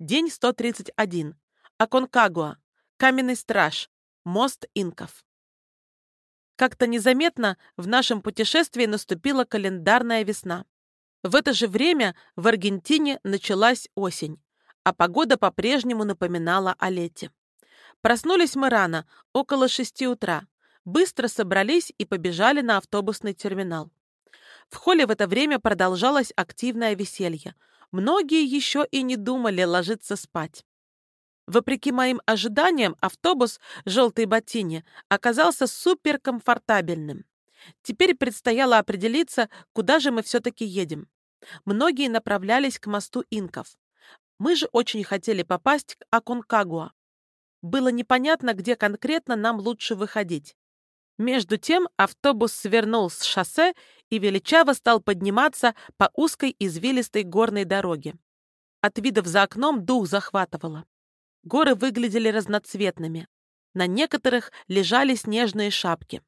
День 131. Аконкагуа. Каменный страж. Мост инков. Как-то незаметно в нашем путешествии наступила календарная весна. В это же время в Аргентине началась осень, а погода по-прежнему напоминала о лете. Проснулись мы рано, около шести утра. Быстро собрались и побежали на автобусный терминал. В холле в это время продолжалось активное веселье – многие еще и не думали ложиться спать. Вопреки моим ожиданиям, автобус «Желтый ботини» оказался суперкомфортабельным. Теперь предстояло определиться, куда же мы все-таки едем. Многие направлялись к мосту инков. Мы же очень хотели попасть к Аконкагуа. Было непонятно, где конкретно нам лучше выходить. Между тем автобус свернул с шоссе и величаво стал подниматься по узкой извилистой горной дороге. От видов за окном дух захватывало. Горы выглядели разноцветными. На некоторых лежали снежные шапки.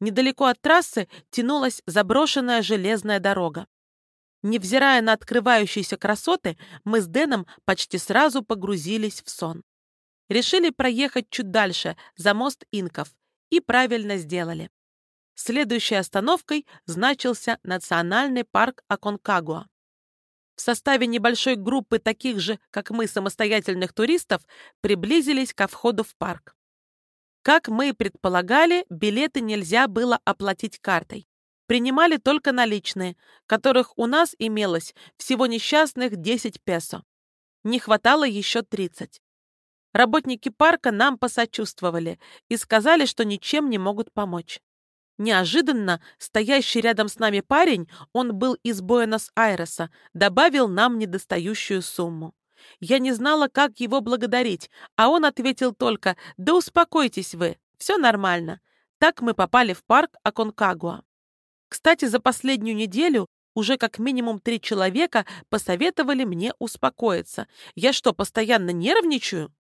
Недалеко от трассы тянулась заброшенная железная дорога. Невзирая на открывающиеся красоты, мы с Дэном почти сразу погрузились в сон. Решили проехать чуть дальше, за мост инков, и правильно сделали. Следующей остановкой значился Национальный парк Аконкагуа. В составе небольшой группы таких же, как мы, самостоятельных туристов, приблизились ко входу в парк. Как мы и предполагали, билеты нельзя было оплатить картой. Принимали только наличные, которых у нас имелось всего несчастных 10 песо. Не хватало еще 30. Работники парка нам посочувствовали и сказали, что ничем не могут помочь. Неожиданно стоящий рядом с нами парень, он был из Буэнос-Айреса, добавил нам недостающую сумму. Я не знала, как его благодарить, а он ответил только «Да успокойтесь вы, все нормально». Так мы попали в парк Аконкагуа. Кстати, за последнюю неделю уже как минимум три человека посоветовали мне успокоиться. Я что, постоянно нервничаю?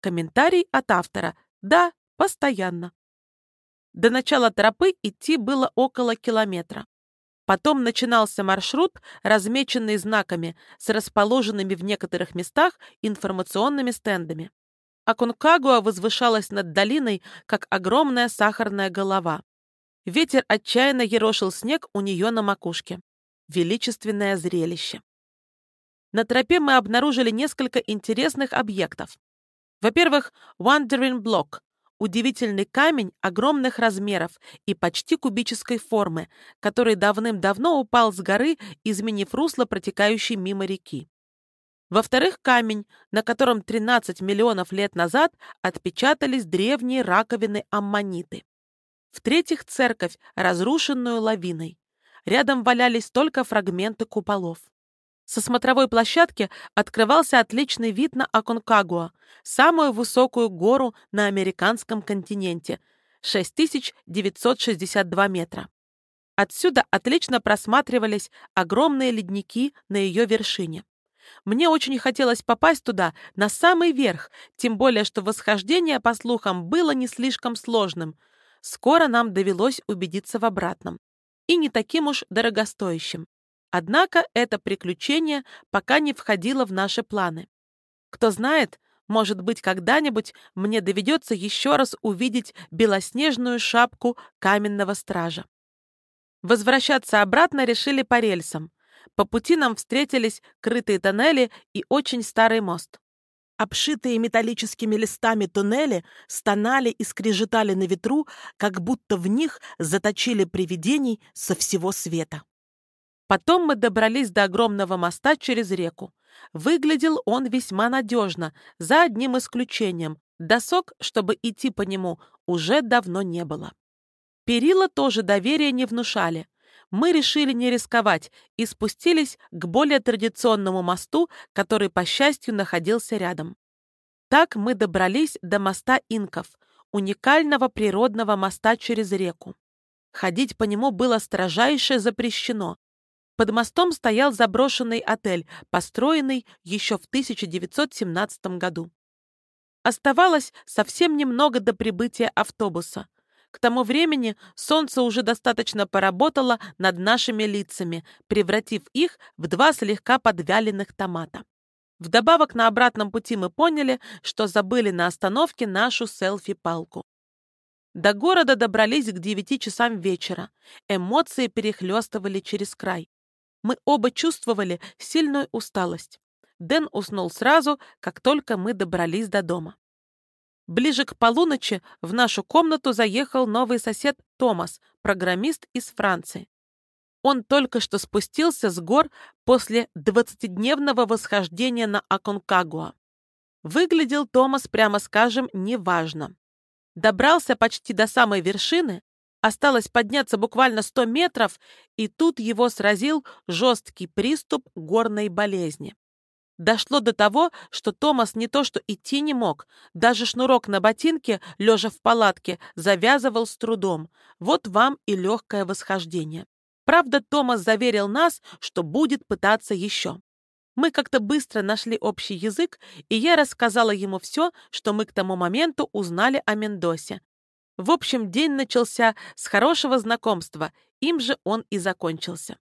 Комментарий от автора. Да, постоянно. До начала тропы идти было около километра. Потом начинался маршрут, размеченный знаками, с расположенными в некоторых местах информационными стендами. Аконкагуа возвышалась над долиной, как огромная сахарная голова. Ветер отчаянно ерошил снег у нее на макушке. Величественное зрелище. На тропе мы обнаружили несколько интересных объектов. Во-первых, Wandering Block удивительный камень огромных размеров и почти кубической формы, который давным-давно упал с горы, изменив русло протекающей мимо реки. Во-вторых, камень, на котором 13 миллионов лет назад отпечатались древние раковины аммониты. В-третьих, церковь, разрушенную лавиной. Рядом валялись только фрагменты куполов. Со смотровой площадки открывался отличный вид на Аконкагуа, самую высокую гору на американском континенте – 6962 метра. Отсюда отлично просматривались огромные ледники на ее вершине. Мне очень хотелось попасть туда, на самый верх, тем более, что восхождение, по слухам, было не слишком сложным. Скоро нам довелось убедиться в обратном. И не таким уж дорогостоящим. Однако это приключение пока не входило в наши планы. Кто знает, может быть, когда-нибудь мне доведется еще раз увидеть белоснежную шапку каменного стража. Возвращаться обратно решили по рельсам. По пути нам встретились крытые тоннели и очень старый мост. Обшитые металлическими листами туннели стонали и скрежетали на ветру, как будто в них заточили привидений со всего света. Потом мы добрались до огромного моста через реку. Выглядел он весьма надежно, за одним исключением. Досок, чтобы идти по нему, уже давно не было. Перила тоже доверия не внушали. Мы решили не рисковать и спустились к более традиционному мосту, который, по счастью, находился рядом. Так мы добрались до моста инков, уникального природного моста через реку. Ходить по нему было строжайше запрещено, под мостом стоял заброшенный отель, построенный еще в 1917 году. Оставалось совсем немного до прибытия автобуса. К тому времени солнце уже достаточно поработало над нашими лицами, превратив их в два слегка подвяленных томата. Вдобавок на обратном пути мы поняли, что забыли на остановке нашу селфи-палку. До города добрались к девяти часам вечера. Эмоции перехлестывали через край. Мы оба чувствовали сильную усталость. Дэн уснул сразу, как только мы добрались до дома. Ближе к полуночи в нашу комнату заехал новый сосед Томас, программист из Франции. Он только что спустился с гор после двадцатидневного восхождения на Аконкагуа. Выглядел Томас, прямо скажем, неважно. Добрался почти до самой вершины, осталось подняться буквально 100 метров, и тут его сразил жесткий приступ горной болезни. Дошло до того, что Томас не то что идти не мог, даже шнурок на ботинке, лежа в палатке, завязывал с трудом. Вот вам и легкое восхождение. Правда, Томас заверил нас, что будет пытаться еще. Мы как-то быстро нашли общий язык, и я рассказала ему все, что мы к тому моменту узнали о Мендосе. В общем, день начался с хорошего знакомства, им же он и закончился.